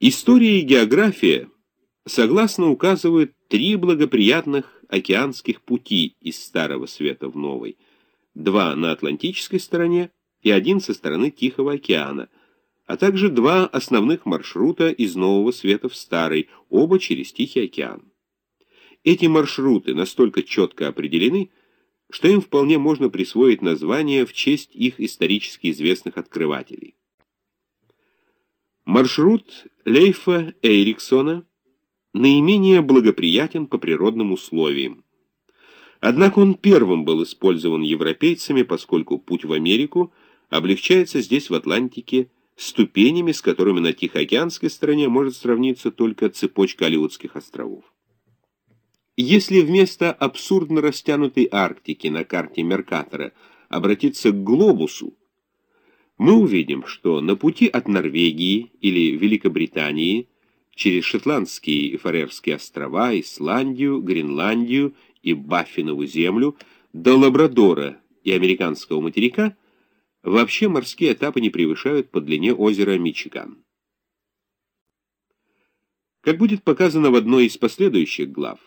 История и география согласно указывают три благоприятных океанских пути из Старого Света в Новый, два на Атлантической стороне и один со стороны Тихого океана, а также два основных маршрута из Нового Света в Старый, оба через Тихий океан. Эти маршруты настолько четко определены, что им вполне можно присвоить название в честь их исторически известных открывателей. Маршрут Лейфа Эйриксона наименее благоприятен по природным условиям. Однако он первым был использован европейцами, поскольку путь в Америку облегчается здесь, в Атлантике, ступенями, с которыми на Тихоокеанской стороне может сравниться только цепочка Алиутских островов. Если вместо абсурдно растянутой Арктики на карте Меркатора обратиться к глобусу, мы увидим, что на пути от Норвегии или Великобритании через Шотландские и Фарерские острова, Исландию, Гренландию и Баффинову землю до Лабрадора и американского материка вообще морские этапы не превышают по длине озера Мичиган. Как будет показано в одной из последующих глав,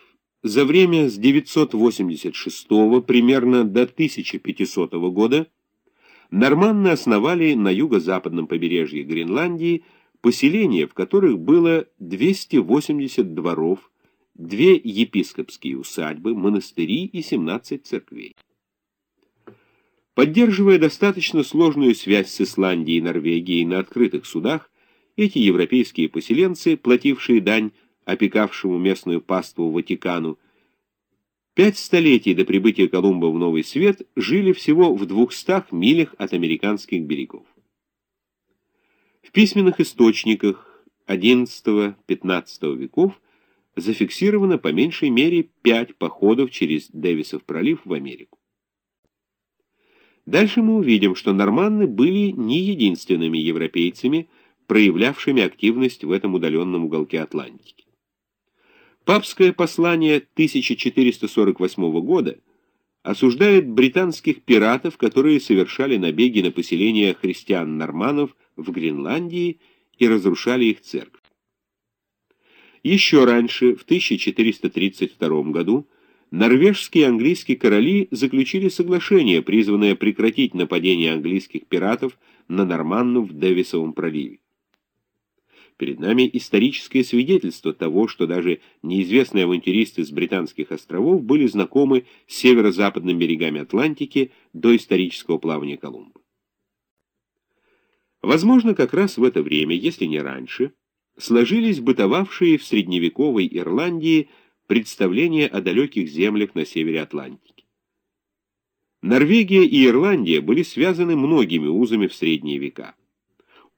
за время с 986 примерно до 1500 года норманны основали на юго-западном побережье Гренландии поселения, в которых было 280 дворов, две епископские усадьбы, монастыри и 17 церквей. Поддерживая достаточно сложную связь с Исландией и Норвегией на открытых судах, эти европейские поселенцы, платившие дань опекавшему местную паству Ватикану, пять столетий до прибытия Колумба в Новый Свет жили всего в двухстах милях от американских берегов. В письменных источниках XI-XV веков зафиксировано по меньшей мере пять походов через Дэвисов пролив в Америку. Дальше мы увидим, что норманны были не единственными европейцами, проявлявшими активность в этом удаленном уголке Атлантики. Папское послание 1448 года осуждает британских пиратов, которые совершали набеги на поселения христиан-норманов в Гренландии и разрушали их церковь. Еще раньше, в 1432 году, норвежские и английские короли заключили соглашение, призванное прекратить нападение английских пиратов на норманнов в Дэвисовом проливе. Перед нами историческое свидетельство того, что даже неизвестные авантюристы с британских островов были знакомы с северо-западными берегами Атлантики до исторического плавания Колумба. Возможно, как раз в это время, если не раньше, сложились бытовавшие в средневековой Ирландии представления о далеких землях на севере Атлантики. Норвегия и Ирландия были связаны многими узами в средние века.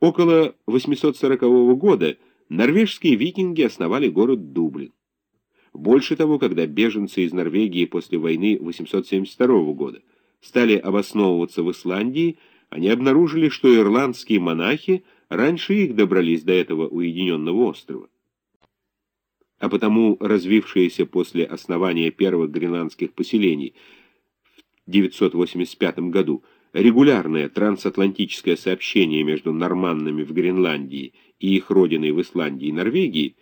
Около 840 года норвежские викинги основали город Дублин. Больше того, когда беженцы из Норвегии после войны 872 года стали обосновываться в Исландии, они обнаружили, что ирландские монахи раньше их добрались до этого уединенного острова. А потому развившиеся после основания первых гренландских поселений в 985 году регулярное трансатлантическое сообщение между норманнами в Гренландии и их родиной в Исландии и Норвегии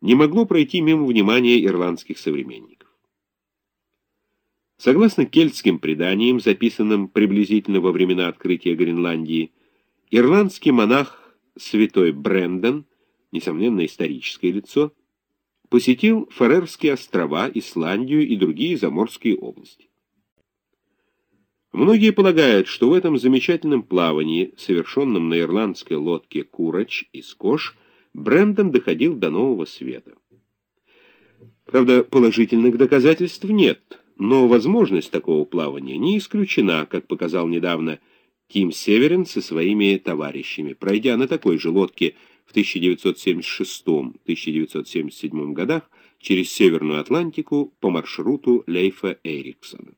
не могло пройти мимо внимания ирландских современников. Согласно кельтским преданиям, записанным приблизительно во времена открытия Гренландии, ирландский монах святой Брэндон, несомненно историческое лицо, посетил Фарерские острова, Исландию и другие заморские области. Многие полагают, что в этом замечательном плавании, совершенном на ирландской лодке «Курач» и «Скош», Брэндон доходил до Нового Света. Правда, положительных доказательств нет, но возможность такого плавания не исключена, как показал недавно Тим Северин со своими товарищами, пройдя на такой же лодке в 1976-1977 годах через Северную Атлантику по маршруту Лейфа Эриксона.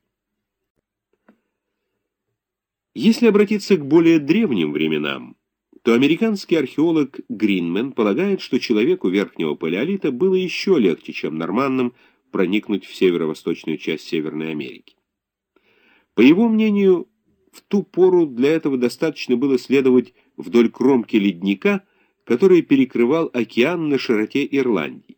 Если обратиться к более древним временам, то американский археолог Гринмен полагает, что человеку верхнего палеолита было еще легче, чем норманнам, проникнуть в северо-восточную часть Северной Америки. По его мнению, в ту пору для этого достаточно было следовать вдоль кромки ледника, который перекрывал океан на широте Ирландии.